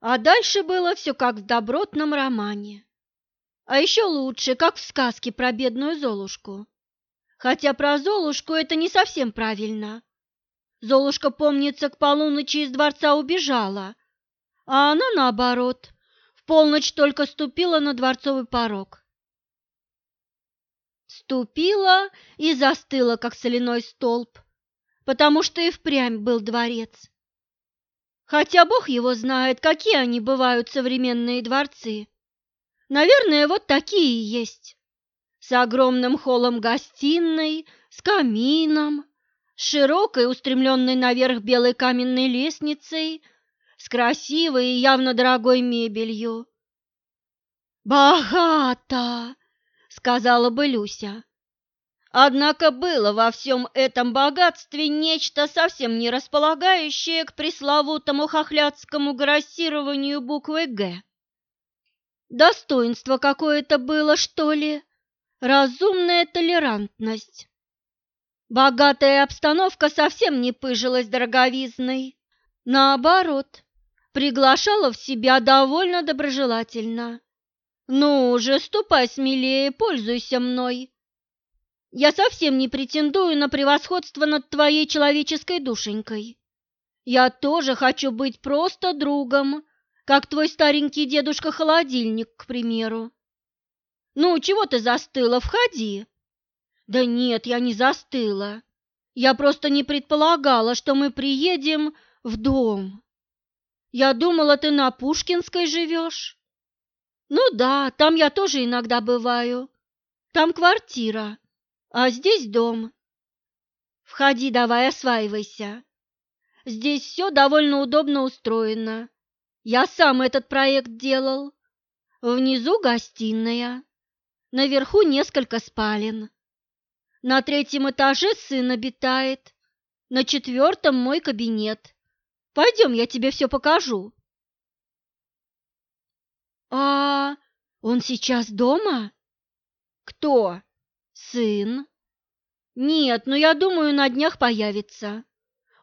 А дальше было все как в добротном романе. А еще лучше, как в сказке про бедную Золушку. Хотя про Золушку это не совсем правильно. Золушка, помнится, к полуночи из дворца убежала, а она, наоборот, в полночь только ступила на дворцовый порог. Ступила и застыла, как соляной столб, потому что и впрямь был дворец. Хотя бог его знает, какие они бывают современные дворцы. Наверное, вот такие есть. С огромным холлом-гостиной, с камином, широкой, устремленной наверх белой каменной лестницей, с красивой и явно дорогой мебелью. «Богато!» — сказала бы Люся. Однако было во всем этом богатстве нечто совсем не располагающее к пресловутому хохлядскому грассированию буквы «Г». Достоинство какое-то было, что ли, разумная толерантность. Богатая обстановка совсем не пыжилась дороговизной, наоборот, приглашала в себя довольно доброжелательно. «Ну уже ступай смелее, пользуйся мной!» Я совсем не претендую на превосходство над твоей человеческой душенькой. Я тоже хочу быть просто другом, как твой старенький дедушка-холодильник, к примеру. Ну, чего ты застыла? Входи. Да нет, я не застыла. Я просто не предполагала, что мы приедем в дом. Я думала, ты на Пушкинской живешь. Ну да, там я тоже иногда бываю. Там квартира. А здесь дом. Входи давай, осваивайся. Здесь все довольно удобно устроено. Я сам этот проект делал. Внизу гостиная, наверху несколько спален. На третьем этаже сын обитает, на четвертом мой кабинет. Пойдем, я тебе все покажу. А он сейчас дома? Кто? Сын? Нет, но я думаю, на днях появится.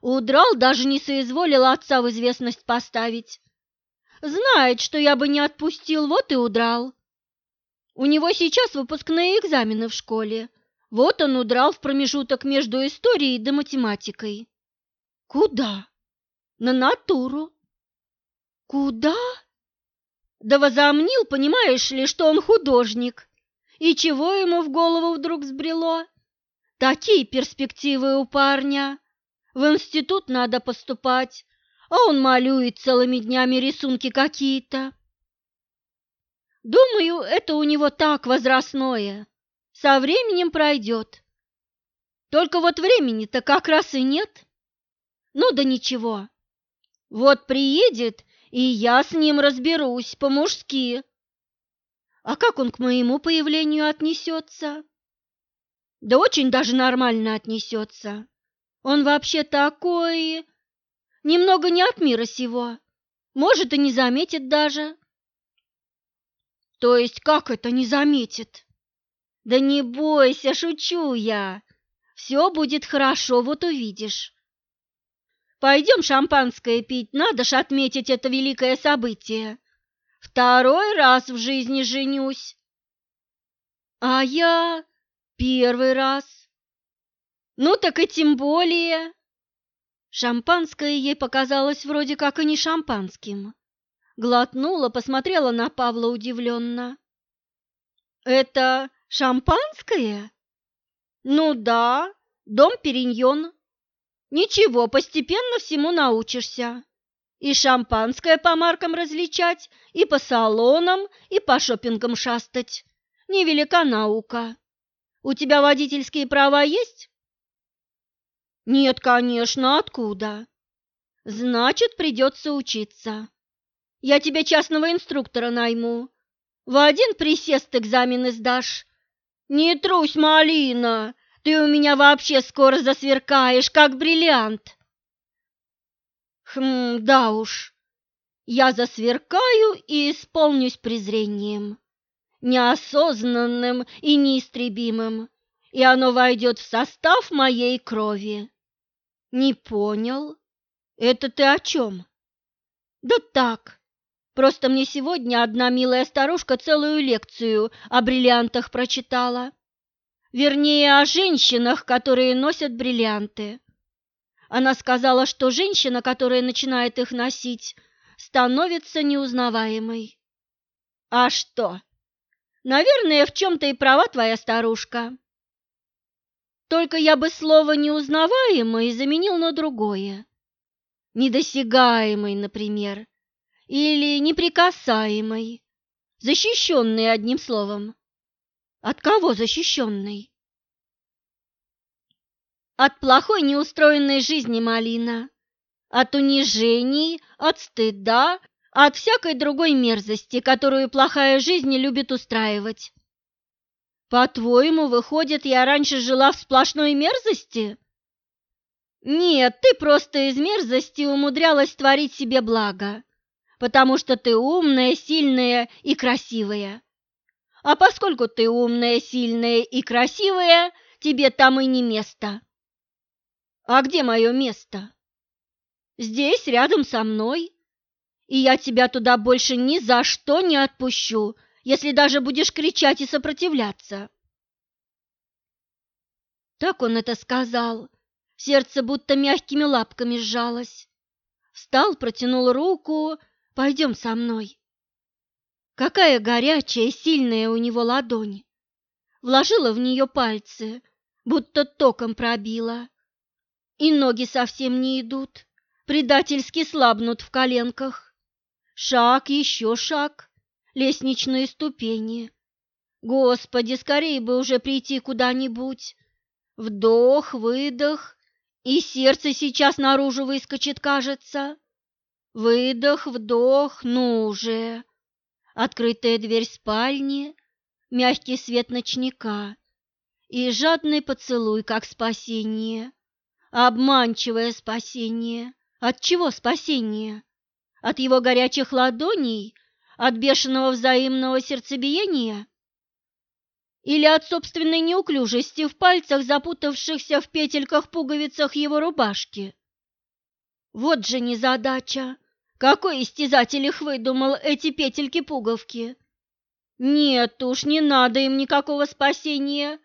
Удрал, даже не соизволил отца в известность поставить. Знает, что я бы не отпустил, вот и удрал. У него сейчас выпускные экзамены в школе. Вот он удрал в промежуток между историей да математикой. Куда? На натуру. Куда? Да возомнил, понимаешь ли, что он художник. И чего ему в голову вдруг сбрело? Такие перспективы у парня. В институт надо поступать, а он малюет целыми днями рисунки какие-то. Думаю, это у него так возрастное. Со временем пройдет. Только вот времени-то как раз и нет. Ну да ничего. Вот приедет, и я с ним разберусь по-мужски. А как он к моему появлению отнесется? Да очень даже нормально отнесется. Он вообще такой... Немного не от мира сего. Может, и не заметит даже. То есть как это не заметит? Да не бойся, шучу я. Все будет хорошо, вот увидишь. Пойдем шампанское пить, надо ж отметить это великое событие. Второй раз в жизни женюсь. А я первый раз. Ну так и тем более. Шампанское ей показалось вроде как и не шампанским. Глотнула, посмотрела на Павла удивленно. «Это шампанское?» «Ну да, дом Периньон. Ничего, постепенно всему научишься. И шампанское по маркам различать, и по салонам, и по шопингам шастать. Невелика наука. У тебя водительские права есть? Нет, конечно, откуда? Значит, придется учиться. Я тебе частного инструктора найму. В один присест экзамены сдашь. Не трусь, малина, ты у меня вообще скоро засверкаешь, как бриллиант. Хм, да уж. Я засверкаю и исполнюсь презрением, неосознанным и неистребимым, и оно войдет в состав моей крови. Не понял? Это ты о чем? Да так, Просто мне сегодня одна милая старушка целую лекцию о бриллиантах прочитала. Вернее, о женщинах, которые носят бриллианты. Она сказала, что женщина, которая начинает их носить, становится неузнаваемой. А что? Наверное, в чем-то и права твоя старушка. Только я бы слово «неузнаваемый» заменил на другое. Недосягаемый, например или неприкасаемый, защищенный одним словом. От кого защищенный? От плохой неустроенной жизни, Малина, от унижений, от стыда, от всякой другой мерзости, которую плохая жизнь любит устраивать. По-твоему, выходит, я раньше жила в сплошной мерзости? Нет, ты просто из мерзости умудрялась творить себе благо потому что ты умная, сильная и красивая. А поскольку ты умная, сильная и красивая, тебе там и не место. А где мое место? Здесь, рядом со мной. И я тебя туда больше ни за что не отпущу, если даже будешь кричать и сопротивляться. Так он это сказал. Сердце будто мягкими лапками сжалось. Встал, протянул руку Пойдем со мной. Какая горячая, сильная у него ладонь. Вложила в нее пальцы, будто током пробила. И ноги совсем не идут, предательски слабнут в коленках. Шаг, еще шаг, лестничные ступени. Господи, скорее бы уже прийти куда-нибудь. Вдох, выдох, и сердце сейчас наружу выскочит, кажется. Выдох, вдох, ну уже. Открытая дверь спальни, мягкий свет ночника и жадный поцелуй, как спасение. Обманчивое спасение. От чего спасение? От его горячих ладоней? От бешеного взаимного сердцебиения? Или от собственной неуклюжести в пальцах, запутавшихся в петельках пуговицах его рубашки? Вот же незадача! Какой истязатель их выдумал, эти петельки-пуговки? Нет уж, не надо им никакого спасения,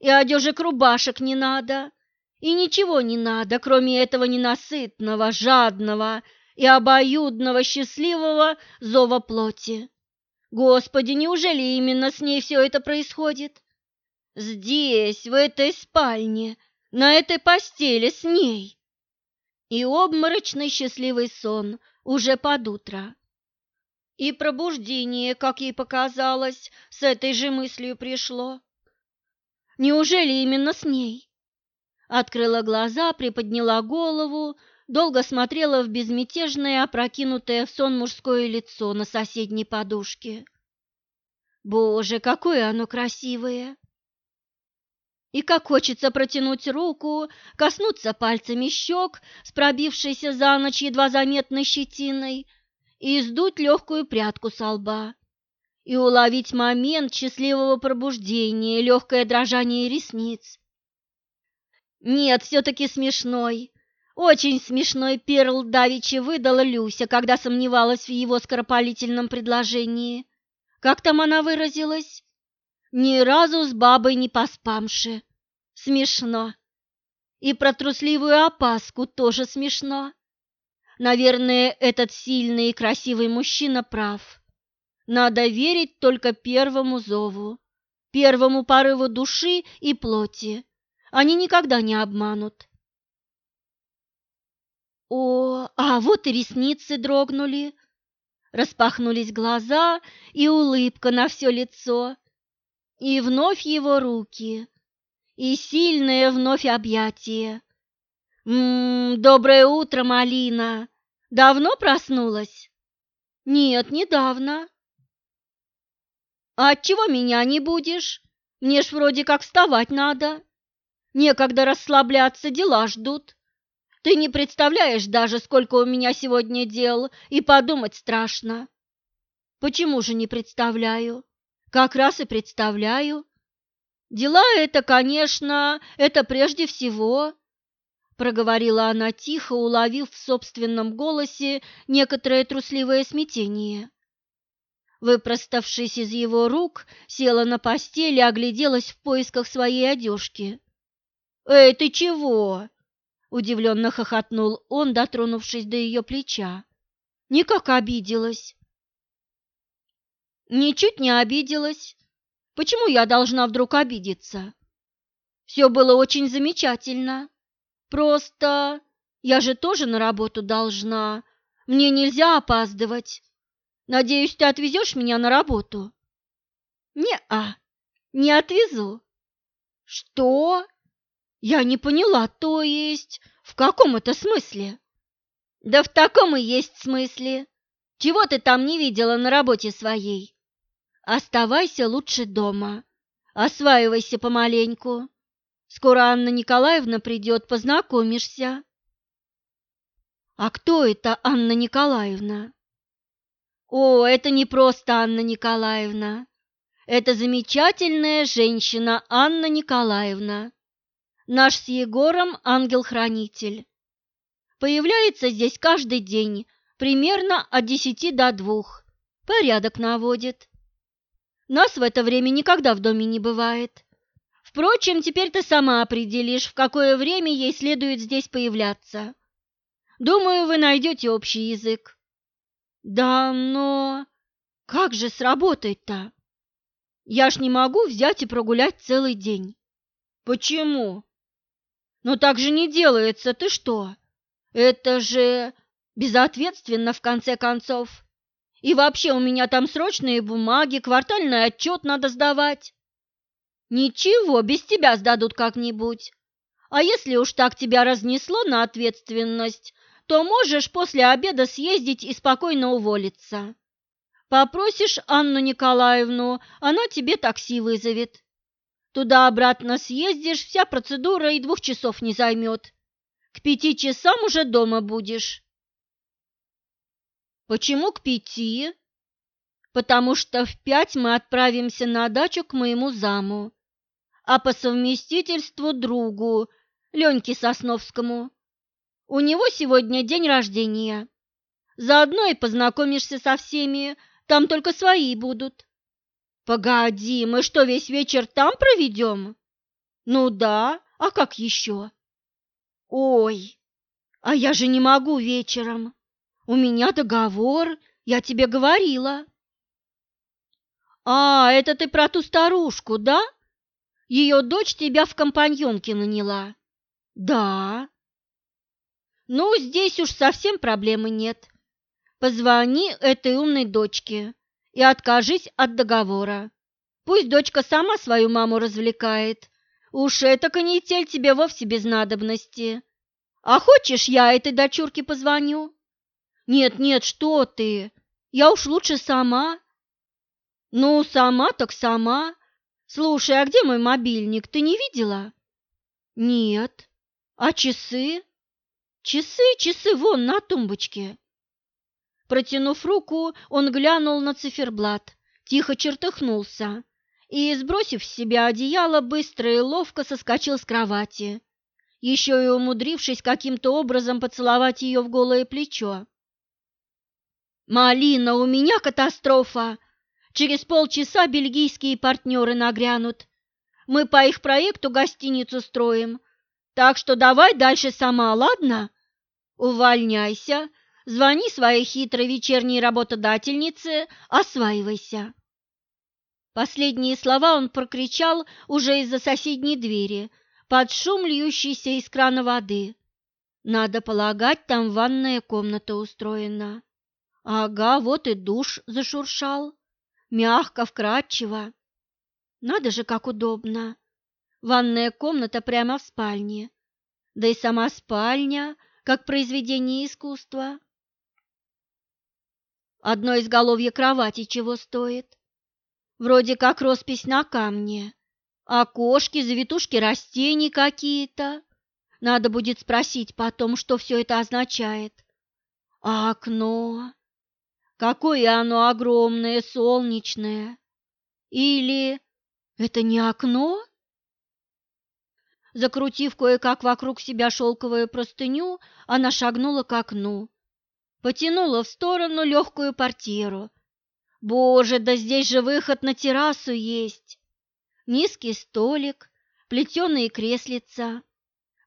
и одежек рубашек не надо, и ничего не надо, кроме этого ненасытного, жадного и обоюдного счастливого зова плоти. Господи, неужели именно с ней все это происходит? Здесь, в этой спальне, на этой постели с ней. И обморочный счастливый сон – уже под утро. И пробуждение, как ей показалось, с этой же мыслью пришло. Неужели именно с ней? Открыла глаза, приподняла голову, долго смотрела в безмятежное, опрокинутое в сон мужское лицо на соседней подушке. Боже, какое оно красивое! И как хочется протянуть руку, коснуться пальцами щек с пробившейся за ночь едва заметной щетиной и сдуть легкую прядку со лба, и уловить момент счастливого пробуждения, легкое дрожание ресниц. Нет, все-таки смешной, очень смешной перл давичи выдала Люся, когда сомневалась в его скоропалительном предложении. Как там она выразилась? Ни разу с бабой не поспамши. Смешно. И про трусливую опаску тоже смешно. Наверное, этот сильный и красивый мужчина прав. Надо верить только первому зову, первому порыву души и плоти. Они никогда не обманут. О, а вот и ресницы дрогнули. Распахнулись глаза и улыбка на все лицо. И вновь его руки, и сильное вновь объятие. «М-м, доброе утро, Малина! Давно проснулась?» «Нет, недавно». «А отчего меня не будешь? Мне ж вроде как вставать надо. Некогда расслабляться, дела ждут. Ты не представляешь даже, сколько у меня сегодня дел, и подумать страшно». «Почему же не представляю? Как раз и представляю. Дела это, конечно, это прежде всего, проговорила она тихо, уловив в собственном голосе некоторое трусливое смятение. Выпроставшись из его рук, села на постели и огляделась в поисках своей одежки. «Эй, ты чего?» – удивленно хохотнул он, дотронувшись до ее плеча. «Никак обиделась». «Ничуть не обиделась. Почему я должна вдруг обидеться? Все было очень замечательно. Просто я же тоже на работу должна. Мне нельзя опаздывать. Надеюсь, ты отвезешь меня на работу?» «Не-а, не отвезу». «Что?» «Я не поняла, то есть в каком это смысле?» «Да в таком и есть смысле. Чего ты там не видела на работе своей? Оставайся лучше дома, осваивайся помаленьку. Скоро Анна Николаевна придет, познакомишься». «А кто это Анна Николаевна?» О, это не просто Анна Николаевна. Это замечательная женщина Анна Николаевна. Наш с Егором ангел-хранитель. Появляется здесь каждый день, примерно от десяти до двух. Порядок наводит. Нас в это время никогда в доме не бывает. Впрочем, теперь ты сама определишь, в какое время ей следует здесь появляться. Думаю, вы найдете общий язык. Да, но как же сработает-то? Я ж не могу взять и прогулять целый день. Почему? Но так же не делается, ты что? Это же безответственно в конце концов. И вообще у меня там срочные бумаги, квартальный отчет надо сдавать. Ничего, без тебя сдадут как-нибудь. А если уж так тебя разнесло на ответственность, то можешь после обеда съездить и спокойно уволиться. Попросишь Анну Николаевну, она тебе такси вызовет. Туда-обратно съездишь, вся процедура и двух часов не займет. К пяти часам уже дома будешь. Почему к пяти? Потому что в пять мы отправимся на дачу к моему заму, а по совместительству другу, Леньке Сосновскому. У него сегодня день рождения. Заодно и познакомишься со всеми, там только свои будут. Погоди, мы что, весь вечер там проведем? Ну да, а как еще? Ой, а я же не могу вечером. У меня договор, я тебе говорила. А, это ты про ту старушку, да? Ее дочь тебя в компаньонке наняла. Да. Ну, здесь уж совсем проблемы нет. Позвони этой умной дочке и откажись от договора. Пусть дочка сама свою маму развлекает. Уж эта канитель тебе вовсе без надобности. А хочешь, я этой дочурке позвоню? Нет, нет, что ты? Я уж лучше сама. Ну, сама так сама. Слушай, а где мой мобильник? Ты не видела? Нет. А часы? Часы, часы вон на тумбочке. Протянув руку, он глянул на циферблат, тихо чертыхнулся и, сбросив с себя одеяло, быстро и ловко соскочил с кровати, еще и умудрившись каким-то образом поцеловать ее в голое плечо. «Малина, у меня катастрофа! Через полчаса бельгийские партнеры нагрянут. Мы по их проекту гостиницу строим, так что давай дальше сама, ладно?» Увольняйся, звони своей хитрой вечерней работодательнице, осваивайся. Последние слова он прокричал уже из-за соседней двери, под шум льющейся из крана воды. Надо полагать, там ванная комната устроена. Ага, вот и душ зашуршал. Мягко, вкрадчиво. Надо же, как удобно. Ванная комната прямо в спальне. Да и сама спальня как произведение искусства. Одно изголовье кровати чего стоит? Вроде как роспись на камне. Окошки, завитушки растений какие-то. Надо будет спросить потом, что все это означает. А окно? Какое оно огромное, солнечное. Или это не окно? Закрутив кое-как вокруг себя шелковую простыню, она шагнула к окну, потянула в сторону легкую портьеру. Боже, да здесь же выход на террасу есть. Низкий столик, плетеные креслица,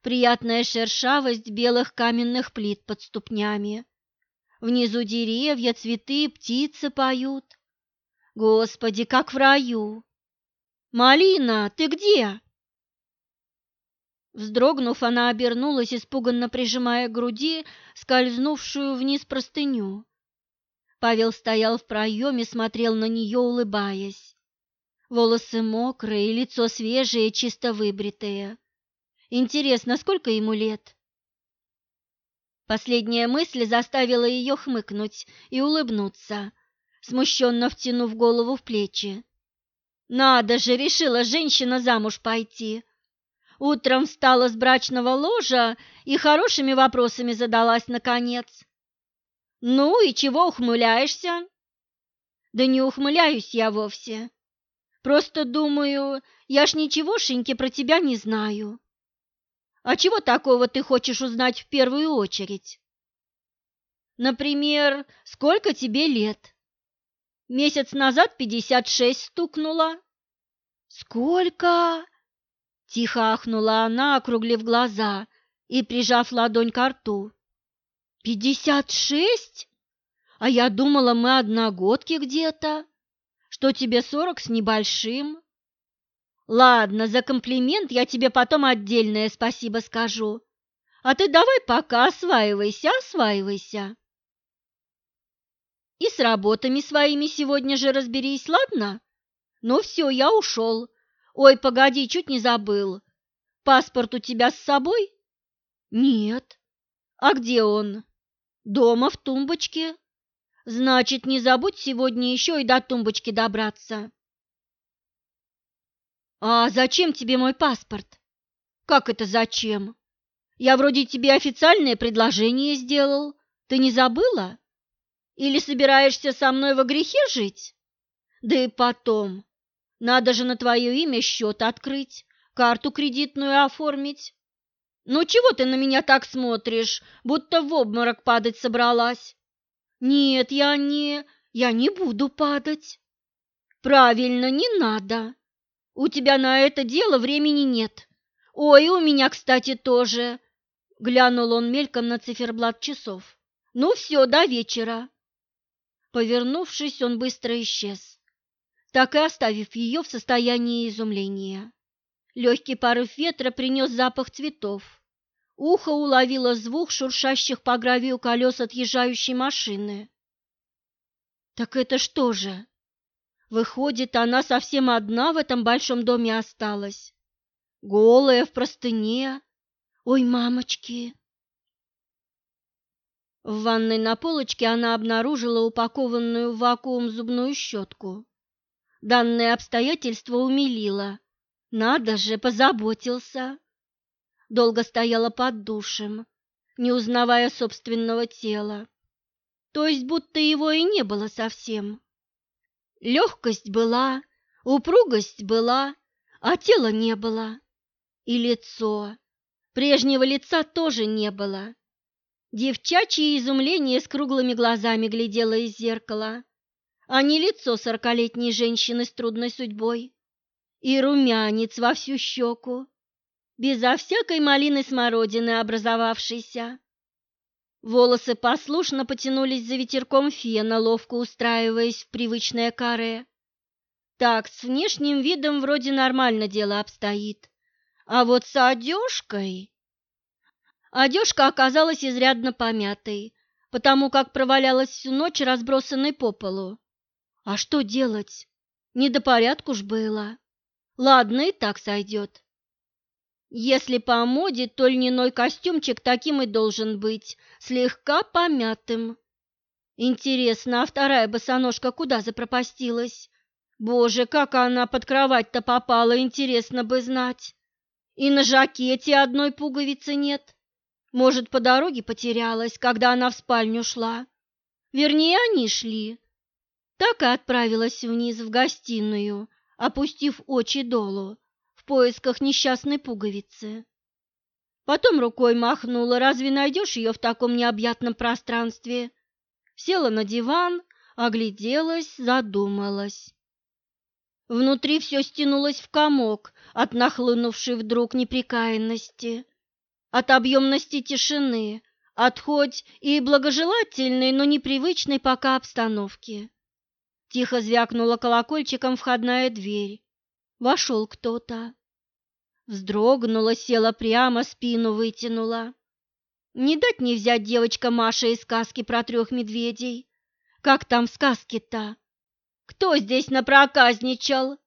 приятная шершавость белых каменных плит под ступнями. Внизу деревья, цветы, птицы поют. Господи, как в раю! Малина, ты где? Вздрогнув, она обернулась, испуганно прижимая к груди скользнувшую вниз простыню. Павел стоял в проеме, смотрел на нее, улыбаясь. Волосы мокрые, лицо свежее, чисто выбритое. Интересно, сколько ему лет? Последняя мысль заставила ее хмыкнуть и улыбнуться, смущенно втянув голову в плечи. Надо же, решила женщина замуж пойти. Утром встала с брачного ложа и хорошими вопросами задалась наконец. Ну и чего ухмыляешься? Да не ухмыляюсь я вовсе. Просто думаю, я ж ничегошеньки про тебя не знаю. А чего такого ты хочешь узнать в первую очередь? Например, сколько тебе лет? Месяц назад пятьдесят шесть стукнуло. Сколько? Тихо ахнула она, округлив глаза и прижав ладонь к рту. «Пятьдесят шесть? А я думала, мы одногодки где-то, что тебе сорок с небольшим. Ладно, за комплимент я тебе потом отдельное спасибо скажу. А ты давай пока осваивайся, осваивайся. И с работами своими сегодня же разберись, ладно? Ну все, я ушел. Ой, погоди, чуть не забыл. Паспорт у тебя с собой? Нет. А где он? Дома в тумбочке. Значит, не забудь сегодня еще и до тумбочки добраться. А зачем тебе мой паспорт? Как это зачем? Я вроде тебе официальное предложение сделал. Ты не забыла? Или собираешься со мной во грехе жить? Да и потом, надо же на твое имя счет открыть, карту кредитную оформить. Ну чего ты на меня так смотришь, будто в обморок падать собралась? Нет, я не... я не буду падать. Правильно, не надо. У тебя на это дело времени нет. Ой, у меня, кстати, тоже. Глянул он мельком на циферблат часов. Ну все, до вечера. Повернувшись, он быстро исчез так и оставив ее в состоянии изумления. Легкий порыв ветра принес запах цветов. Ухо уловило звук шуршащих по гравию колес отъезжающей машины. Так это что же? Выходит, она совсем одна в этом большом доме осталась. Голая, в простыне. Ой, мамочки! В ванной на полочке она обнаружила упакованную в вакуум зубную щетку. Данное обстоятельство умилило. Надо же, позаботился. Долго стояла под душем, не узнавая собственного тела. То есть будто его и не было совсем. Легкость была, упругость была, а тела не было. И лицо. Прежнего лица тоже не было. Девчачье изумление с круглыми глазами глядело из зеркала а не лицо сорокалетней женщины с трудной судьбой. И румянец во всю щеку, безо всякой малины смородины образовавшейся. Волосы послушно потянулись за ветерком фена, ловко устраиваясь в привычное каре. Так, с внешним видом вроде нормально дело обстоит. А вот с одежкой... Одежка оказалась изрядно помятой, потому как провалялась всю ночь, разбросанной по полу. А что делать? Не до порядку ж было. Ладно, и так сойдет. Если по моде, то льняной костюмчик таким и должен быть, слегка помятым. Интересно, а вторая босоножка куда запропастилась? Боже, как она под кровать-то попала, интересно бы знать. И на жакете одной пуговицы нет. Может, по дороге потерялась, когда она в спальню шла. Вернее, они шли, так и отправилась вниз в гостиную, опустив очи долу, в поисках несчастной пуговицы. Потом рукой махнула, разве найдешь ее в таком необъятном пространстве? Села на диван, Огляделась, задумалась. Внутри все стянулось в комок от нахлынувшей вдруг неприкаянности, от объемности тишины, от хоть и благожелательной, но непривычной пока обстановки. Тихо звякнула колокольчиком входная дверь. Вошел кто-то. Вздрогнула, села прямо, спину вытянула. Не дать не взять девочка Маша из сказки про трех медведей. Как там в сказке-то? Кто здесь напроказничал?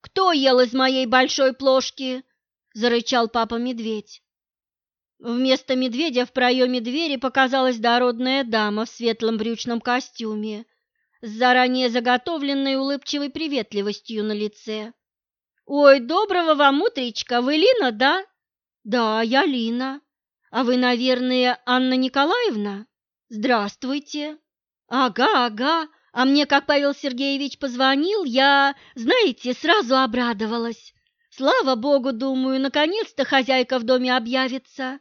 Кто ел из моей большой плошки? Зарычал папа-медведь. Вместо медведя в проеме двери показалась дородная дама в светлом брючном костюме с заранее заготовленной улыбчивой приветливостью на лице. «Ой, доброго вам утречка! Вы Лина, да?» «Да, я Лина. А вы, наверное, Анна Николаевна? Здравствуйте!» «Ага, ага. А мне, как Павел Сергеевич позвонил, я, знаете, сразу обрадовалась. Слава богу, думаю, наконец-то хозяйка в доме объявится.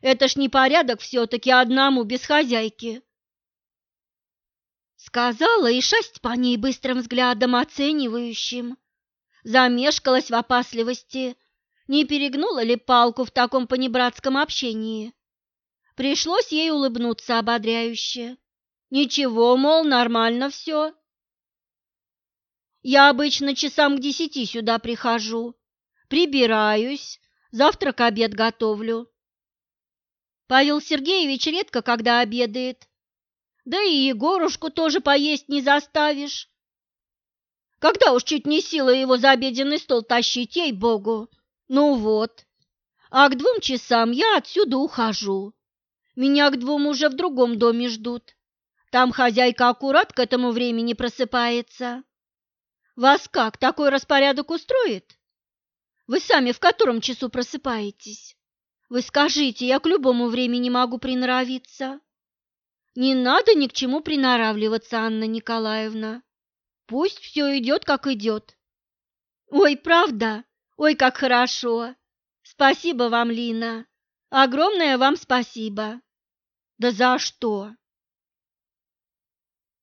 Это ж не порядок все-таки одному без хозяйки. Сказала и шесть по ней быстрым взглядом оценивающим. Замешкалась в опасливости, не перегнула ли палку в таком понебратском общении. Пришлось ей улыбнуться ободряюще. Ничего, мол, нормально все. Я обычно часам к десяти сюда прихожу, прибираюсь, завтрак, обед готовлю. Павел Сергеевич редко когда обедает. Да и Егорушку тоже поесть не заставишь. Когда уж чуть не сила его за обеденный стол тащить, ей-богу. Ну вот. А к двум часам я отсюда ухожу. Меня к двум уже в другом доме ждут. Там хозяйка аккурат к этому времени просыпается. Вас как, такой распорядок устроит? Вы сами в котором часу просыпаетесь? Вы скажите, я к любому времени могу приноровиться. Не надо ни к чему приноравливаться, Анна Николаевна. Пусть все идет, как идет. Ой, правда? Ой, как хорошо. Спасибо вам, Лина. Огромное вам спасибо. Да за что?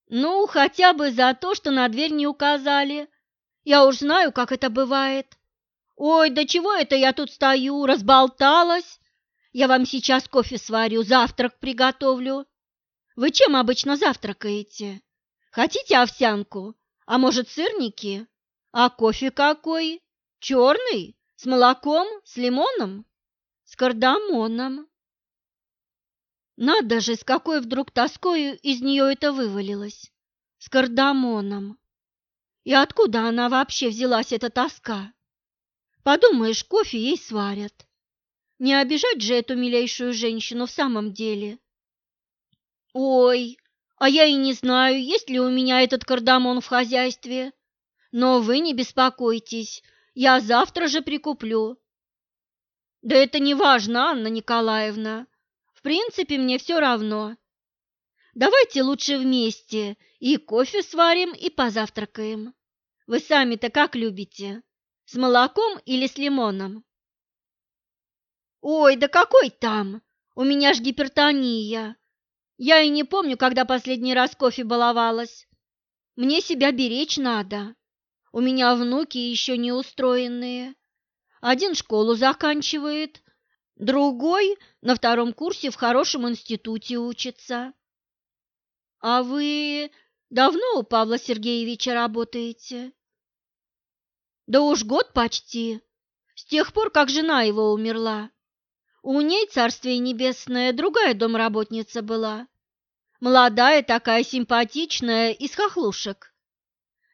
Ну, хотя бы за то, что на дверь не указали. Я уж знаю, как это бывает. «Ой, да чего это я тут стою, разболталась? Я вам сейчас кофе сварю, завтрак приготовлю. Вы чем обычно завтракаете? Хотите овсянку? А может, сырники? А кофе какой? Черный? С молоком? С лимоном? С кардамоном?» Надо же, с какой вдруг тоскою из нее это вывалилось. С кардамоном. И откуда она вообще взялась, эта тоска? Подумаешь, кофе ей сварят. Не обижать же эту милейшую женщину в самом деле. Ой, а я и не знаю, есть ли у меня этот кардамон в хозяйстве. Но вы не беспокойтесь, я завтра же прикуплю. Да это не важно, Анна Николаевна. В принципе, мне все равно. Давайте лучше вместе и кофе сварим, и позавтракаем. Вы сами-то как любите? С молоком или с лимоном? Ой, да какой там? У меня ж гипертония. Я и не помню, когда последний раз кофе баловалась. Мне себя беречь надо. У меня внуки еще не устроенные. Один школу заканчивает, другой на втором курсе в хорошем институте учится. А вы давно у Павла Сергеевича работаете? Да уж год почти, с тех пор, как жена его умерла. У ней, царствие небесное, другая домработница была. Молодая такая, симпатичная, из хохлушек.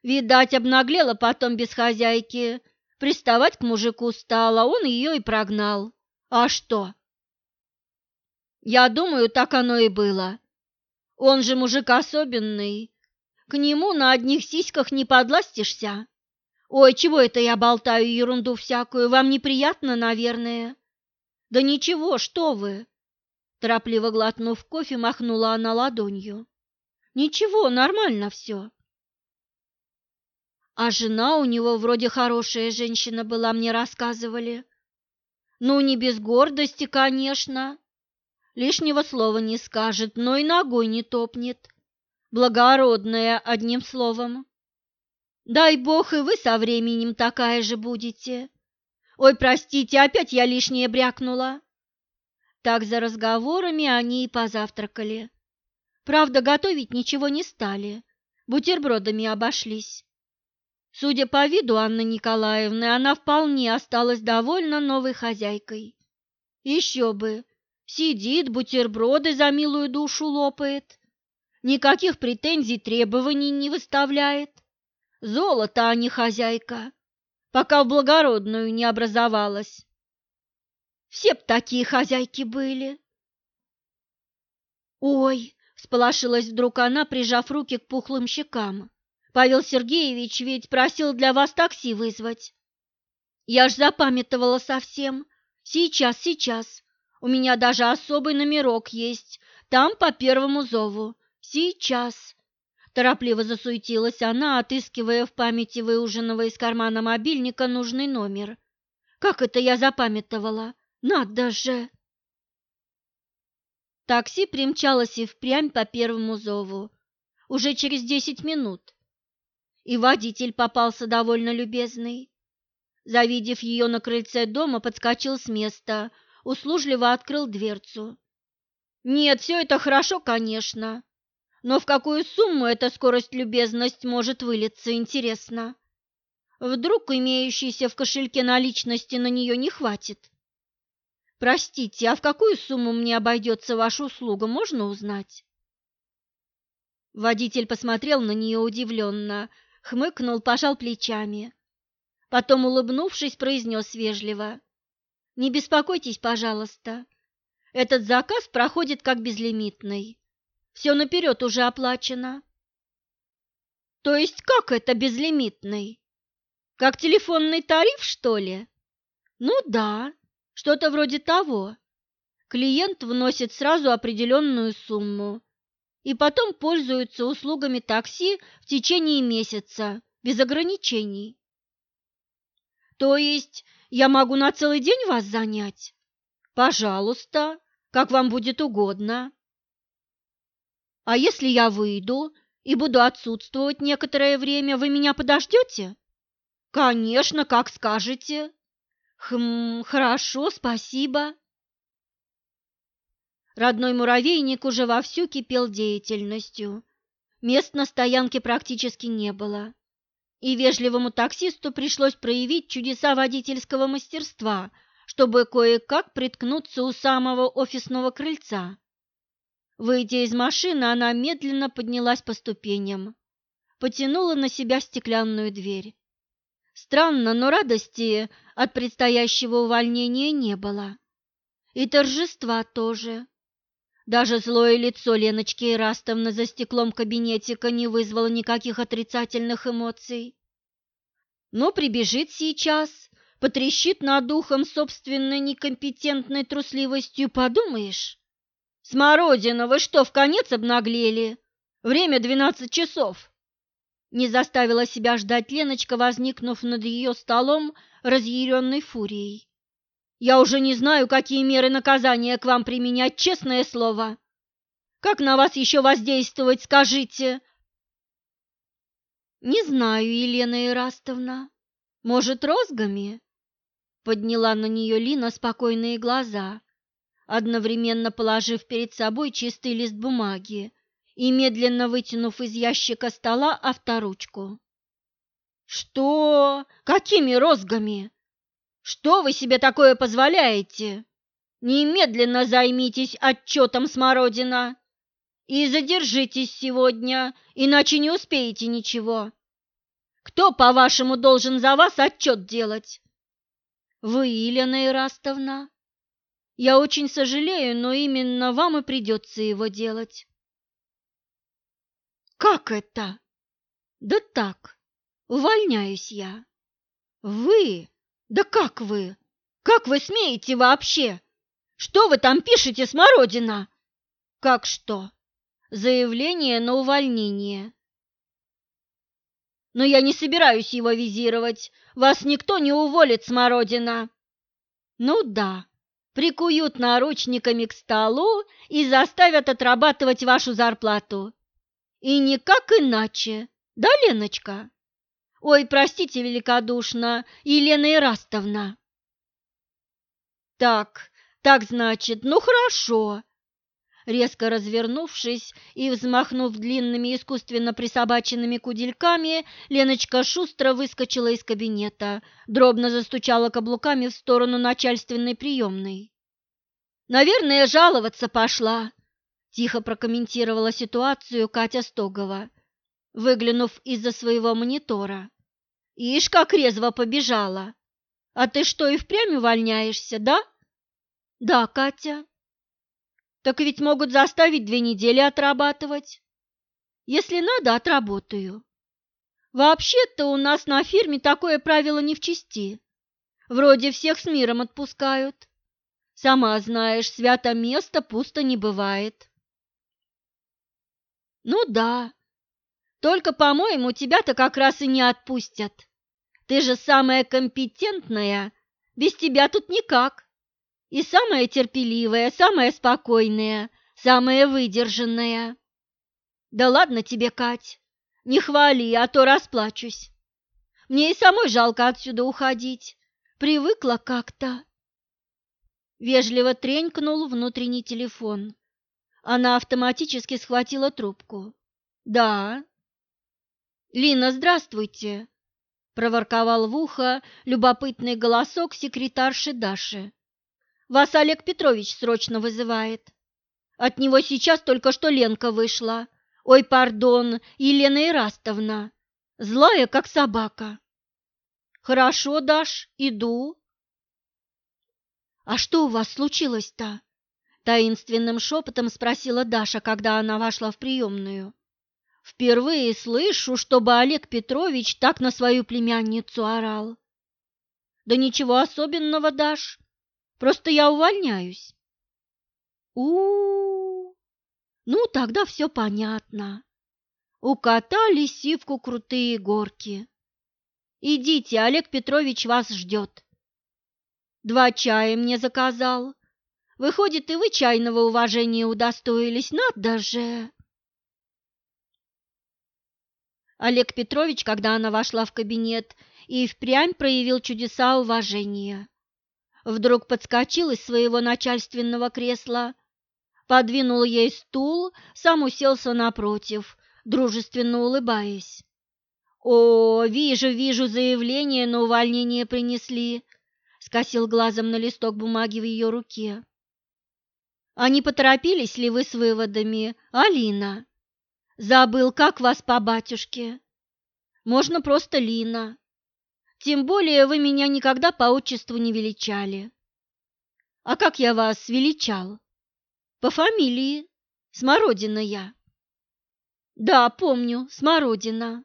Видать, обнаглела потом без хозяйки, приставать к мужику стала, он ее и прогнал. А что? Я думаю, так оно и было. Он же мужик особенный. К нему на одних сиськах не подластишься. Ой, чего это я болтаю ерунду всякую? Вам неприятно, наверное? Да ничего, что вы? Торопливо глотнув кофе, махнула она ладонью. Ничего, нормально все. А жена у него вроде хорошая женщина была, мне рассказывали. Ну, не без гордости, конечно. Лишнего слова не скажет, но и ногой не топнет. благородная, одним словом. Дай бог, и вы со временем такая же будете. Ой, простите, опять я лишнее брякнула. Так за разговорами они и позавтракали. Правда, готовить ничего не стали, бутербродами обошлись. Судя по виду Анны Николаевны, она вполне осталась довольна новой хозяйкой. Еще бы, сидит, бутерброды за милую душу лопает, никаких претензий, требований не выставляет. Золото, а не хозяйка, пока в благородную не образовалась. Все б такие хозяйки были. Ой, всполошилась вдруг она, прижав руки к пухлым щекам. Павел Сергеевич ведь просил для вас такси вызвать. Я ж запамятовала совсем. Сейчас, сейчас. У меня даже особый номерок есть. Там по первому зову. Сейчас. Торопливо засуетилась она, отыскивая в памяти выуженного из кармана мобильника нужный номер. Как это я запамятовала? Надо же! Такси примчалось и впрямь по первому зову. Уже через десять минут и водитель попался довольно любезный. Завидев ее на крыльце дома, подскочил с места, услужливо открыл дверцу. «Нет, все это хорошо, конечно, но в какую сумму эта скорость-любезность может вылиться, интересно? Вдруг имеющейся в кошельке наличности на нее не хватит? Простите, а в какую сумму мне обойдется ваша услуга, можно узнать?» Водитель посмотрел на нее удивленно, хмыкнул, пожал плечами. Потом, улыбнувшись, произнес вежливо. «Не беспокойтесь, пожалуйста. Этот заказ проходит как безлимитный. Все наперед уже оплачено». «То есть как это безлимитный? Как телефонный тариф, что ли?» «Ну да, что-то вроде того. Клиент вносит сразу определенную сумму, и потом пользуются услугами такси в течение месяца, без ограничений. То есть я могу на целый день вас занять? Пожалуйста, как вам будет угодно. А если я выйду и буду отсутствовать некоторое время, вы меня подождете? Конечно, как скажете. Хм, хорошо, спасибо. Родной муравейник уже вовсю кипел деятельностью. Мест на стоянке практически не было. И вежливому таксисту пришлось проявить чудеса водительского мастерства, чтобы кое-как приткнуться у самого офисного крыльца. Выйдя из машины, она медленно поднялась по ступеням, потянула на себя стеклянную дверь. Странно, но радости от предстоящего увольнения не было. И торжества тоже. Даже злое лицо Леночки Ирастовны за стеклом кабинетика не вызвало никаких отрицательных эмоций. Но прибежит сейчас, потрещит над ухом собственной некомпетентной трусливостью, подумаешь? Смородина, вы что, в конец обнаглели? Время двенадцать часов. Не заставила себя ждать Леночка, возникнув над ее столом разъяренной фурией. Я уже не знаю, какие меры наказания к вам применять, честное слово. Как на вас еще воздействовать, скажите?» «Не знаю, Елена Ирастовна. Может, розгами?» Подняла на нее Лина спокойные глаза, одновременно положив перед собой чистый лист бумаги и медленно вытянув из ящика стола авторучку. «Что? Какими розгами?» Что вы себе такое позволяете? Немедленно займитесь отчетом Смородина и задержитесь сегодня, иначе не успеете ничего. Кто, по-вашему, должен за вас отчет делать? Вы, Елена Ирастовна. Я очень сожалею, но именно вам и придется его делать. Как это? Да так, увольняюсь я. Вы? Да как вы? Как вы смеете вообще? Что вы там пишете, смородина? Как что? Заявление на увольнение. Но я не собираюсь его визировать. Вас никто не уволит, смородина. Ну да, прикуют наручниками к столу и заставят отрабатывать вашу зарплату. И никак иначе, да, Леночка? Ой, простите великодушно, Елена Ирастовна. Так, так значит, ну хорошо. Резко развернувшись и взмахнув длинными искусственно присобаченными кудельками, Леночка шустро выскочила из кабинета, дробно застучала каблуками в сторону начальственной приемной. «Наверное, жаловаться пошла», – тихо прокомментировала ситуацию Катя Стогова, выглянув из-за своего монитора. «Ишь, как резво побежала! А ты что, и впрямь увольняешься, да?» «Да, Катя», так ведь могут заставить две недели отрабатывать. Если надо, отработаю. Вообще-то у нас на фирме такое правило не в чести. Вроде всех с миром отпускают. Сама знаешь, свято место пусто не бывает. Ну да. Только, по-моему, тебя-то как раз и не отпустят. Ты же самая компетентная, без тебя тут никак и самая терпеливая, самая спокойная, самая выдержанная. Да ладно тебе, Кать, не хвали, а то расплачусь. Мне и самой жалко отсюда уходить. Привыкла как-то. Вежливо тренькнул внутренний телефон. Она автоматически схватила трубку. «Да». «Лина, здравствуйте!» – проворковал в ухо любопытный голосок секретарши Даши. Вас Олег Петрович срочно вызывает. От него сейчас только что Ленка вышла. Ой, пардон, Елена Ирастовна. Злая, как собака. Хорошо, Даш, иду. А что у вас случилось-то? Таинственным шепотом спросила Даша, когда она вошла в приемную. Впервые слышу, чтобы Олег Петрович так на свою племянницу орал. Да ничего особенного, Даш. Просто я увольняюсь. У, -у, -у. Ну, тогда все понятно. У кота лисивку крутые горки. Идите, Олег Петрович вас ждет. Два чая мне заказал. Выходит, и вы чайного уважения удостоились, надо же. Олег Петрович, когда она вошла в кабинет, и впрямь проявил чудеса уважения вдруг подскочил из своего начальственного кресла, подвинул ей стул, сам уселся напротив, дружественно улыбаясь. «О, вижу, вижу, заявление на увольнение принесли», — скосил глазом на листок бумаги в ее руке. «А не поторопились ли вы с выводами, Алина? Забыл, как вас по батюшке? Можно просто Лина. Тем более вы меня никогда по отчеству не величали. А как я вас величал? По фамилии. Смородина я. Да, помню, Смородина.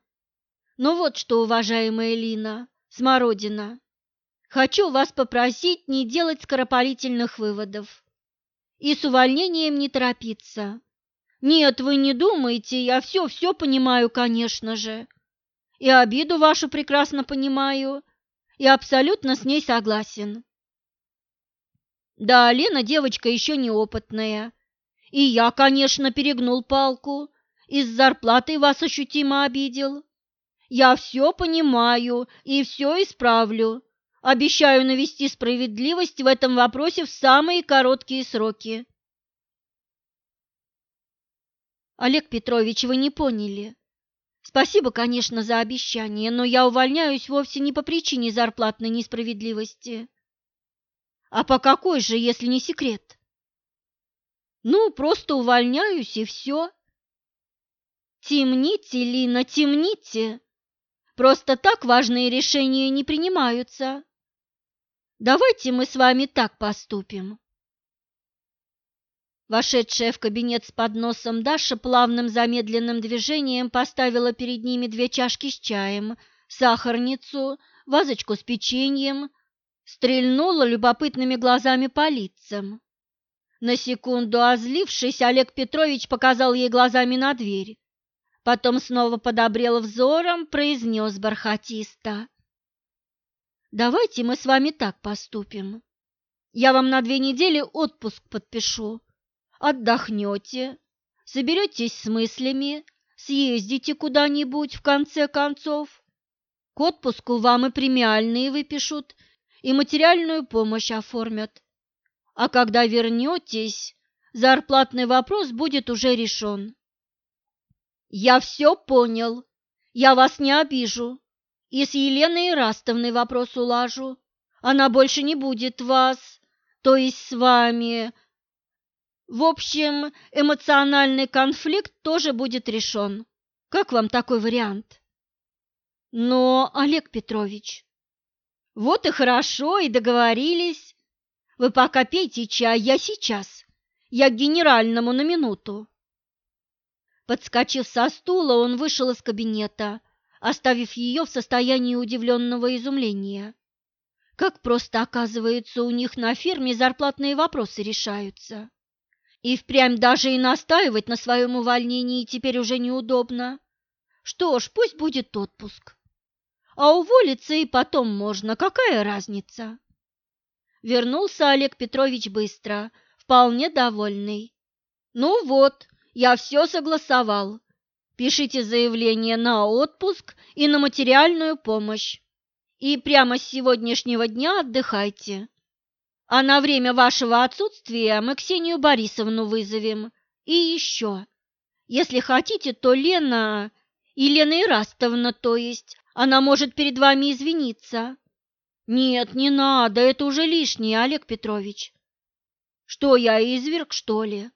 Но вот что, уважаемая Лина, Смородина, хочу вас попросить не делать скоропалительных выводов и с увольнением не торопиться. Нет, вы не думайте, я все-все понимаю, конечно же и обиду вашу прекрасно понимаю, и абсолютно с ней согласен. Да, Лена девочка еще неопытная, и я, конечно, перегнул палку, и с зарплатой вас ощутимо обидел. Я все понимаю и все исправлю. Обещаю навести справедливость в этом вопросе в самые короткие сроки. Олег Петрович, вы не поняли. Спасибо, конечно, за обещание, но я увольняюсь вовсе не по причине зарплатной несправедливости. А по какой же, если не секрет? Ну, просто увольняюсь и все. Темните, Лина, темните. Просто так важные решения не принимаются. Давайте мы с вами так поступим. Вошедшая в кабинет с подносом Даша плавным замедленным движением поставила перед ними две чашки с чаем, сахарницу, вазочку с печеньем, стрельнула любопытными глазами по лицам. На секунду озлившись, Олег Петрович показал ей глазами на дверь. Потом снова подобрел взором, произнес бархатисто. «Давайте мы с вами так поступим. Я вам на две недели отпуск подпишу, отдохнете, соберетесь с мыслями, съездите куда-нибудь в конце концов. К отпуску вам и премиальные выпишут, и материальную помощь оформят. А когда вернетесь, зарплатный вопрос будет уже решен. Я все понял. Я вас не обижу. И с Еленой Растовной вопрос улажу. Она больше не будет вас, то есть с вами. В общем, эмоциональный конфликт тоже будет решен. Как вам такой вариант? Но, Олег Петрович, вот и хорошо, и договорились. Вы пока пейте чай, я сейчас. Я к генеральному на минуту. Подскочив со стула, он вышел из кабинета, оставив ее в состоянии удивленного изумления. Как просто, оказывается, у них на фирме зарплатные вопросы решаются. И впрямь даже и настаивать на своем увольнении теперь уже неудобно. Что ж, пусть будет отпуск. А уволиться и потом можно, какая разница? Вернулся Олег Петрович быстро, вполне довольный. Ну вот, я все согласовал. Пишите заявление на отпуск и на материальную помощь. И прямо с сегодняшнего дня отдыхайте. А на время вашего отсутствия мы Ксению Борисовну вызовем. И еще. Если хотите, то Лена... И Лена Ирастовна, то есть. Она может перед вами извиниться. Нет, не надо, это уже лишнее, Олег Петрович. Что я, изверг, что ли?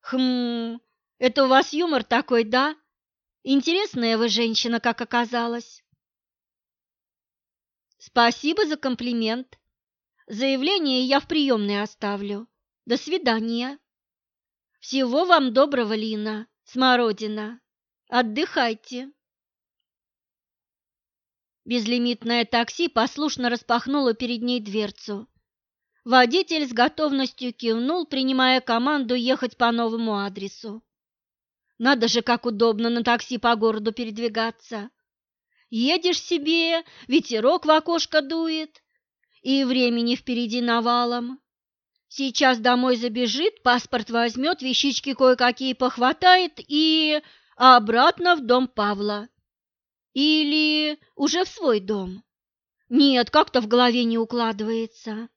Хм, это у вас юмор такой, да? Интересная вы женщина, как оказалось. Спасибо за комплимент. Заявление я в приемной оставлю. До свидания. Всего вам доброго, Лина, Смородина. Отдыхайте. Безлимитное такси послушно распахнуло перед ней дверцу. Водитель с готовностью кивнул, принимая команду ехать по новому адресу. Надо же, как удобно на такси по городу передвигаться. Едешь себе, ветерок в окошко дует, и времени впереди навалом. Сейчас домой забежит, паспорт возьмет, вещички кое-какие похватает и обратно в дом Павла. Или уже в свой дом. Нет, как-то в голове не укладывается.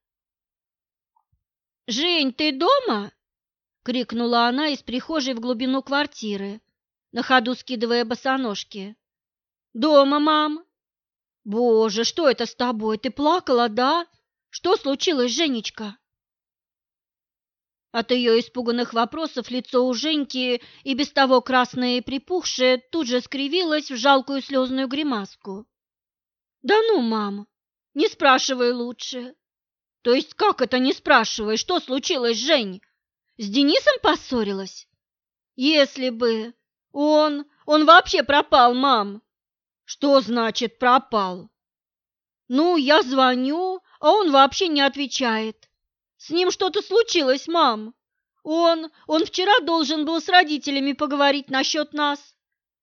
«Жень, ты дома?» — крикнула она из прихожей в глубину квартиры, на ходу скидывая босоножки. «Дома, мам!» «Боже, что это с тобой? Ты плакала, да? Что случилось, Женечка?» От ее испуганных вопросов лицо у Женьки, и без того красное и припухшее, тут же скривилось в жалкую слезную гримаску. «Да ну, мам, не спрашивай лучше». «То есть как это не спрашивай? Что случилось, Жень? С Денисом поссорилась?» «Если бы. Он... он вообще пропал, мам». Что значит пропал? Ну, я звоню, а он вообще не отвечает. С ним что-то случилось, мам. Он, он вчера должен был с родителями поговорить насчет нас.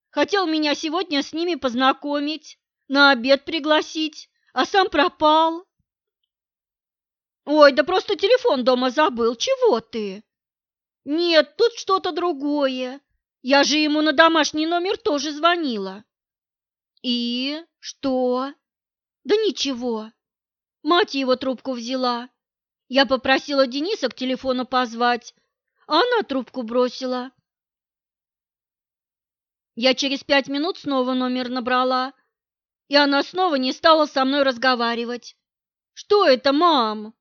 Хотел меня сегодня с ними познакомить, на обед пригласить, а сам пропал. Ой, да просто телефон дома забыл. Чего ты? Нет, тут что-то другое. Я же ему на домашний номер тоже звонила. И что? Да ничего. Мать его трубку взяла. Я попросила Дениса к телефону позвать, а она трубку бросила. Я через пять минут снова номер набрала, и она снова не стала со мной разговаривать. Что это, мам?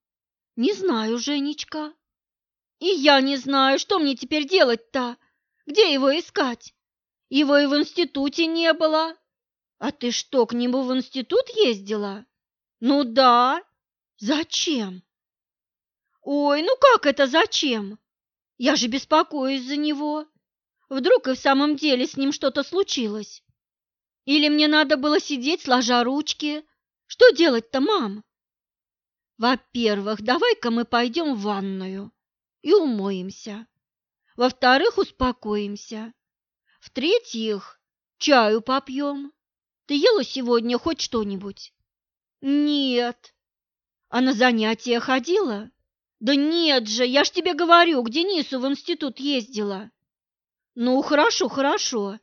Не знаю, Женечка. И я не знаю, что мне теперь делать-то? Где его искать? Его и в институте не было. А ты что, к нему в институт ездила? Ну да. Зачем? Ой, ну как это зачем? Я же беспокоюсь за него. Вдруг и в самом деле с ним что-то случилось? Или мне надо было сидеть, сложа ручки? Что делать-то, мам? Во-первых, давай-ка мы пойдем в ванную и умоемся. Во-вторых, успокоимся. В-третьих, чаю попьем. Ты ела сегодня хоть что-нибудь? Нет. А на занятия ходила? Да нет же, я ж тебе говорю, к Денису в институт ездила. Ну, хорошо, хорошо.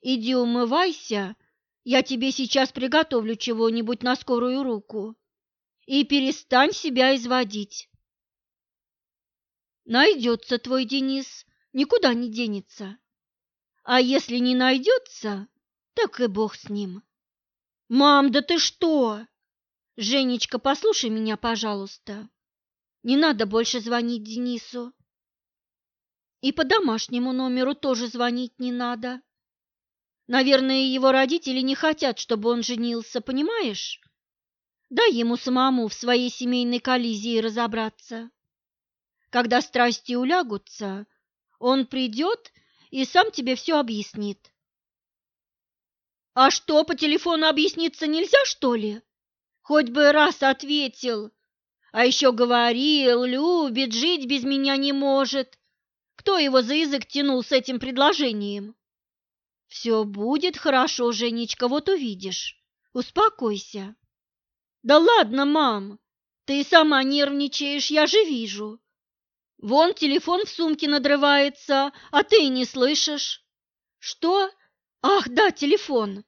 Иди умывайся, я тебе сейчас приготовлю чего-нибудь на скорую руку. И перестань себя изводить. Найдется твой Денис, никуда не денется. А если не найдется, так и бог с ним. Мам, да ты что? Женечка, послушай меня, пожалуйста. Не надо больше звонить Денису. И по домашнему номеру тоже звонить не надо. Наверное, его родители не хотят, чтобы он женился, понимаешь? Дай ему самому в своей семейной коллизии разобраться. Когда страсти улягутся, он придет и сам тебе все объяснит. А что, по телефону объясниться нельзя, что ли? Хоть бы раз ответил. А еще говорил, любит, жить без меня не может. Кто его за язык тянул с этим предложением? Все будет хорошо, Женечка, вот увидишь. Успокойся. Да ладно, мам, ты сама нервничаешь, я же вижу. Вон телефон в сумке надрывается, а ты не слышишь. Что? Ах, да, телефон.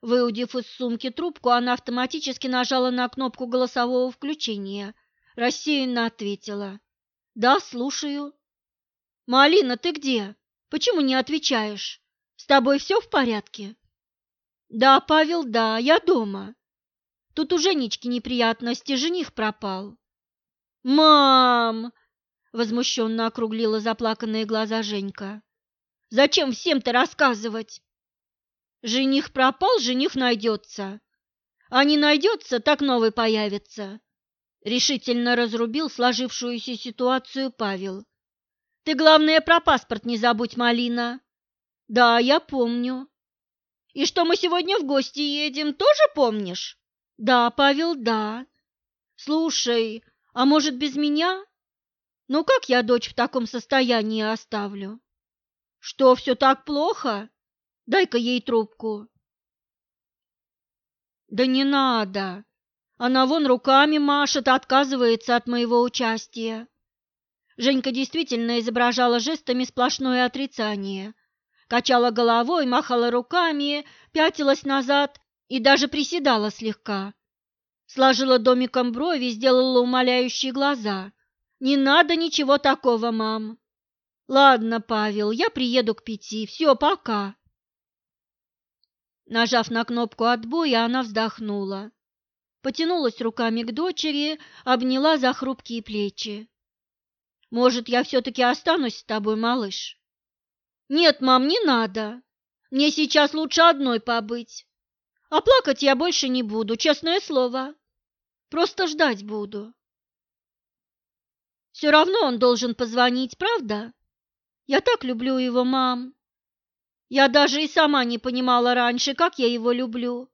Выудив из сумки трубку, она автоматически нажала на кнопку голосового включения. Рассеянно ответила. «Да, слушаю». «Малина, ты где? Почему не отвечаешь? С тобой все в порядке?» «Да, Павел, да, я дома. Тут у Женечки неприятности, жених пропал». «Мам!» возмущенно округлила заплаканные глаза Женька. Зачем всем-то рассказывать? Жених пропал, жених найдется. А не найдется, так новый появится. Решительно разрубил сложившуюся ситуацию Павел. Ты, главное, про паспорт не забудь, Малина. Да, я помню. И что мы сегодня в гости едем, тоже помнишь? Да, Павел, да. Слушай, а может без меня? Ну как я дочь в таком состоянии оставлю? Что, все так плохо? Дай-ка ей трубку. Да не надо. Она вон руками машет, отказывается от моего участия. Женька действительно изображала жестами сплошное отрицание. Качала головой, махала руками, пятилась назад и даже приседала слегка. Сложила домиком брови, сделала умоляющие глаза. Не надо ничего такого, мам. Ладно, Павел, я приеду к пяти. Все, пока. Нажав на кнопку отбоя, она вздохнула. Потянулась руками к дочери, обняла за хрупкие плечи. Может, я все-таки останусь с тобой, малыш? Нет, мам, не надо. Мне сейчас лучше одной побыть. А плакать я больше не буду, честное слово. Просто ждать буду. Все равно он должен позвонить, правда? Я так люблю его, мам. Я даже и сама не понимала раньше, как я его люблю.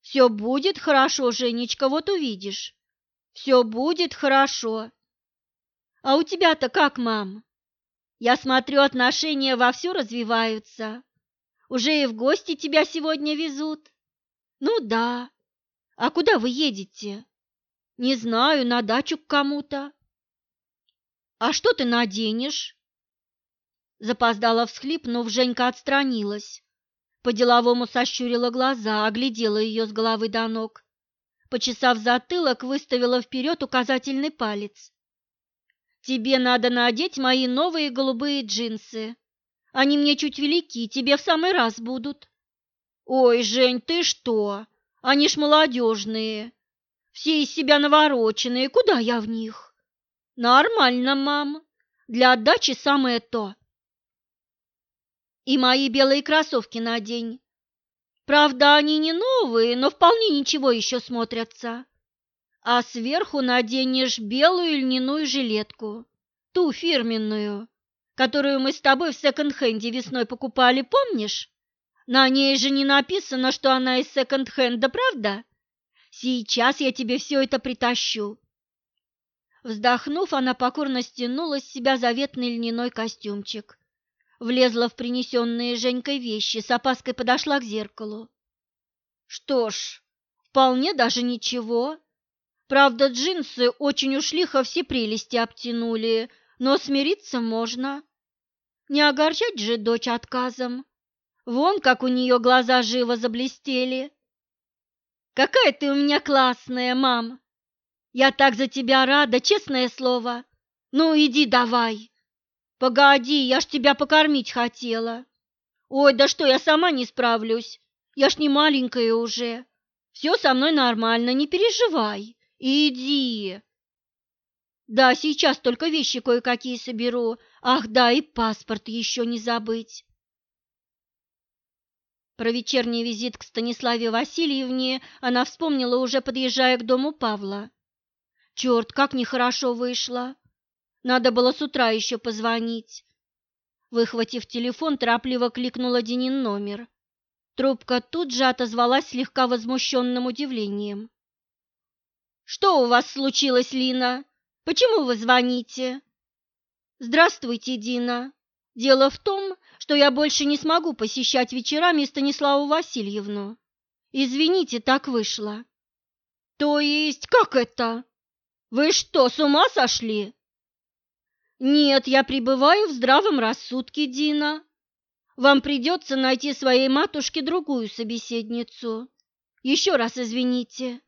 Все будет хорошо, Женечка, вот увидишь. Все будет хорошо. А у тебя-то как, мам? Я смотрю, отношения вовсю развиваются. Уже и в гости тебя сегодня везут. Ну да. А куда вы едете? Не знаю, на дачу к кому-то. «А что ты наденешь?» Запоздала всхлипнув, Женька отстранилась. По-деловому сощурила глаза, оглядела ее с головы до ног. Почесав затылок, выставила вперед указательный палец. «Тебе надо надеть мои новые голубые джинсы. Они мне чуть велики, тебе в самый раз будут». «Ой, Жень, ты что? Они ж молодежные. Все из себя навороченные, куда я в них?» Нормально, мам. Для отдачи самое то. И мои белые кроссовки надень. Правда, они не новые, но вполне ничего еще смотрятся. А сверху наденешь белую льняную жилетку, ту фирменную, которую мы с тобой в секонд-хенде весной покупали, помнишь? На ней же не написано, что она из секонд-хенда, правда? Сейчас я тебе все это притащу. Вздохнув, она покорно стянула с себя заветный льняной костюмчик. Влезла в принесенные Женькой вещи, с опаской подошла к зеркалу. Что ж, вполне даже ничего. Правда, джинсы очень уж лихо все прелести обтянули, но смириться можно. Не огорчать же дочь отказом. Вон как у нее глаза живо заблестели. Какая ты у меня классная, мам! Я так за тебя рада, честное слово. Ну, иди давай. Погоди, я ж тебя покормить хотела. Ой, да что, я сама не справлюсь. Я ж не маленькая уже. Все со мной нормально, не переживай. Иди. Да, сейчас только вещи кое-какие соберу. Ах, да, и паспорт еще не забыть. Про вечерний визит к Станиславе Васильевне она вспомнила уже подъезжая к дому Павла. Черт, как нехорошо вышло. Надо было с утра еще позвонить. Выхватив телефон, торопливо кликнула Денин номер. Трубка тут же отозвалась слегка возмущенным удивлением. «Что у вас случилось, Лина? Почему вы звоните?» «Здравствуйте, Дина. Дело в том, что я больше не смогу посещать вечерами Станиславу Васильевну. Извините, так вышло. То есть, как это? Вы что, с ума сошли? Нет, я пребываю в здравом рассудке, Дина. Вам придется найти своей матушке другую собеседницу. Еще раз извините.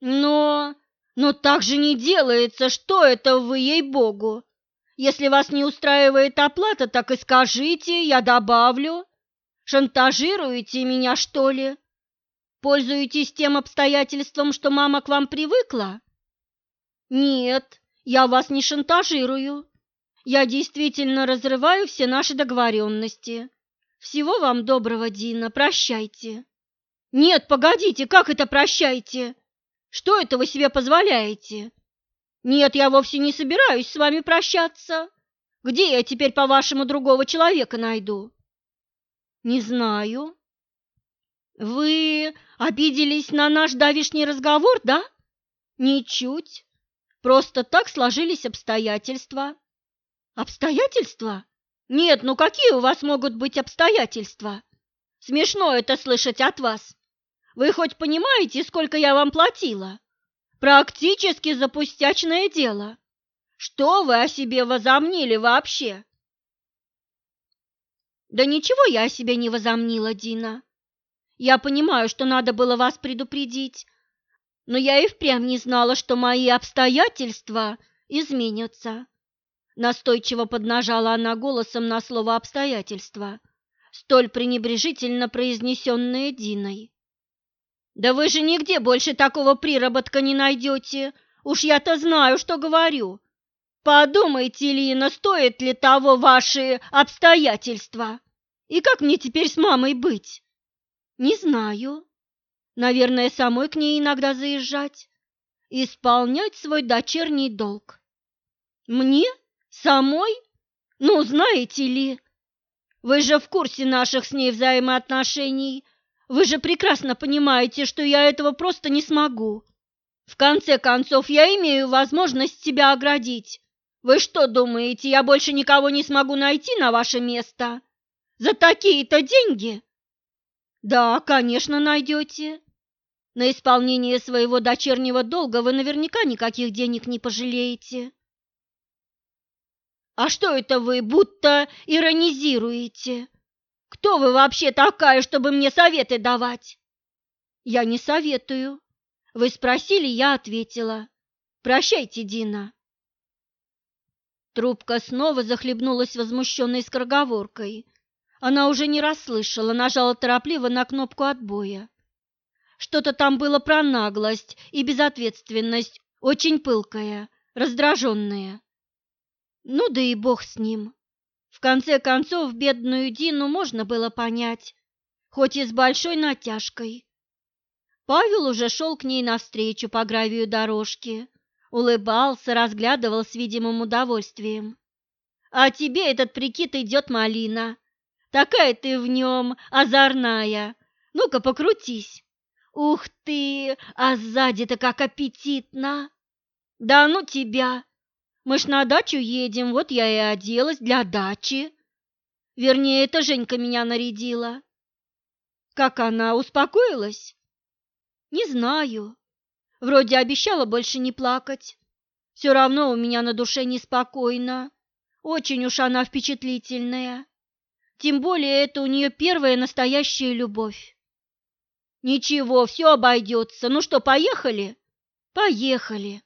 Но... но так же не делается, что это вы, ей-богу? Если вас не устраивает оплата, так и скажите, я добавлю. Шантажируете меня, что ли? Пользуетесь тем обстоятельством, что мама к вам привыкла? Нет, я вас не шантажирую. Я действительно разрываю все наши договоренности. Всего вам доброго, Дина, прощайте. Нет, погодите, как это прощайте? Что это вы себе позволяете? Нет, я вовсе не собираюсь с вами прощаться. Где я теперь, по-вашему, другого человека найду? Не знаю. Вы обиделись на наш давишний разговор, да? Ничуть. Просто так сложились обстоятельства. Обстоятельства? Нет, ну какие у вас могут быть обстоятельства? Смешно это слышать от вас. Вы хоть понимаете, сколько я вам платила? Практически запустячное дело. Что вы о себе возомнили вообще? Да ничего я о себе не возомнила, Дина. Я понимаю, что надо было вас предупредить, но я и впрямь не знала, что мои обстоятельства изменятся. Настойчиво поднажала она голосом на слово «обстоятельства», столь пренебрежительно произнесенное Диной. Да вы же нигде больше такого приработка не найдете. Уж я-то знаю, что говорю. Подумайте, Лина, стоит ли того ваши обстоятельства? И как мне теперь с мамой быть? Не знаю. Наверное, самой к ней иногда заезжать. Исполнять свой дочерний долг. Мне? Самой? Ну, знаете ли, вы же в курсе наших с ней взаимоотношений, вы же прекрасно понимаете, что я этого просто не смогу. В конце концов, я имею возможность себя оградить. Вы что думаете, я больше никого не смогу найти на ваше место? За такие-то деньги? Да, конечно, найдете. На исполнение своего дочернего долга вы наверняка никаких денег не пожалеете. А что это вы будто иронизируете? Кто вы вообще такая, чтобы мне советы давать? Я не советую. Вы спросили, я ответила. Прощайте, Дина. Трубка снова захлебнулась возмущенной скороговоркой. Она уже не расслышала, нажала торопливо на кнопку отбоя. Что-то там было про наглость и безответственность, очень пылкая, раздраженная. Ну да и бог с ним. В конце концов, бедную Дину можно было понять, хоть и с большой натяжкой. Павел уже шел к ней навстречу по гравию дорожки, улыбался, разглядывал с видимым удовольствием. «А тебе этот прикид идет малина. Такая ты в нем озорная. Ну-ка, покрутись. Ух ты, а сзади-то как аппетитно! Да ну тебя! Мы ж на дачу едем, вот я и оделась для дачи. Вернее, это Женька меня нарядила. Как она, успокоилась? Не знаю. Вроде обещала больше не плакать. Все равно у меня на душе неспокойно. Очень уж она впечатлительная. Тем более это у нее первая настоящая любовь. Ничего, все обойдется. Ну что, поехали? Поехали.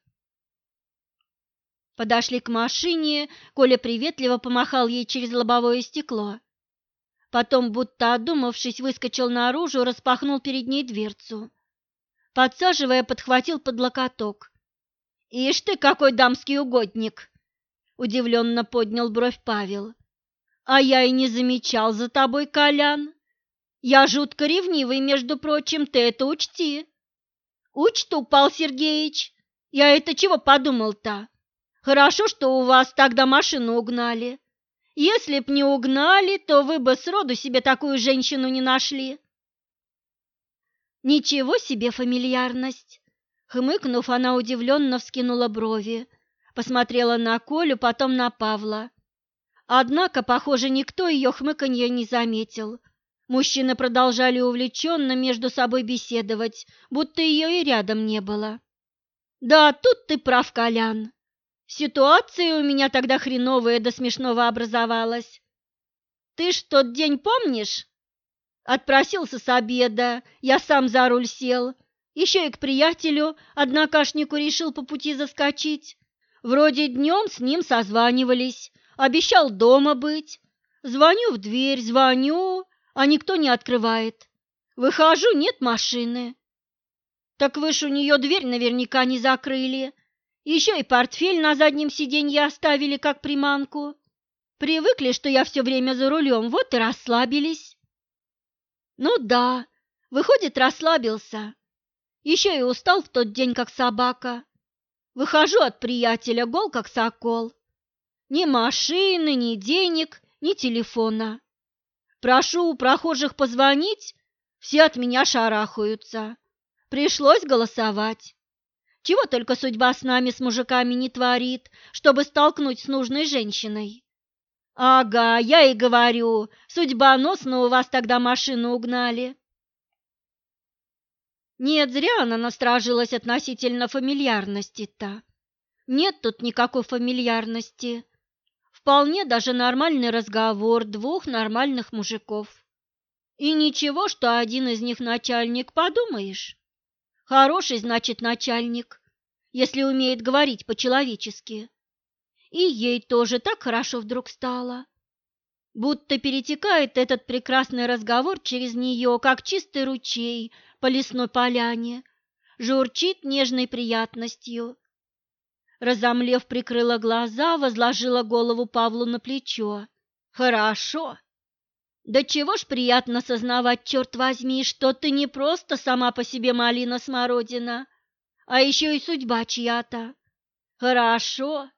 Подошли к машине, Коля приветливо помахал ей через лобовое стекло. Потом, будто одумавшись, выскочил наружу, распахнул перед ней дверцу. Подсаживая, подхватил под локоток. «Ишь ты, какой дамский угодник!» Удивленно поднял бровь Павел. «А я и не замечал за тобой, Колян. Я жутко ревнивый, между прочим, ты это учти». «Учту, Пал Сергеевич. Я это чего подумал-то? Хорошо, что у вас тогда машину угнали. Если б не угнали, то вы бы сроду себе такую женщину не нашли. Ничего себе фамильярность! Хмыкнув, она удивленно вскинула брови, посмотрела на Колю, потом на Павла. Однако, похоже, никто ее хмыканья не заметил. Мужчины продолжали увлеченно между собой беседовать, будто ее и рядом не было. «Да, тут ты прав, Колян. Ситуация у меня тогда хреновая до смешного образовалась. Ты ж тот день помнишь? Отпросился с обеда, я сам за руль сел. Еще и к приятелю, однокашнику, решил по пути заскочить. Вроде днем с ним созванивались, обещал дома быть. Звоню в дверь, звоню, а никто не открывает. Выхожу, нет машины. Так вы ж у нее дверь наверняка не закрыли, еще и портфель на заднем сиденье оставили как приманку. Привыкли, что я все время за рулем, вот и расслабились. Ну да, выходит, расслабился. Еще и устал в тот день, как собака. Выхожу от приятеля, гол, как сокол. Ни машины, ни денег, ни телефона. Прошу у прохожих позвонить, все от меня шарахаются. Пришлось голосовать. Чего только судьба с нами, с мужиками, не творит, чтобы столкнуть с нужной женщиной. Ага, я и говорю, судьбоносно у вас тогда машину угнали. Нет, зря она насторожилась относительно фамильярности-то. Нет тут никакой фамильярности. Вполне даже нормальный разговор двух нормальных мужиков. И ничего, что один из них начальник, подумаешь. Хороший, значит, начальник, если умеет говорить по-человечески. И ей тоже так хорошо вдруг стало. Будто перетекает этот прекрасный разговор через нее, как чистый ручей по лесной поляне, журчит нежной приятностью. Разомлев, прикрыла глаза, возложила голову Павлу на плечо. «Хорошо!» Да чего ж приятно сознавать, черт возьми, что ты не просто сама по себе малина-смородина, а еще и судьба чья-то. Хорошо,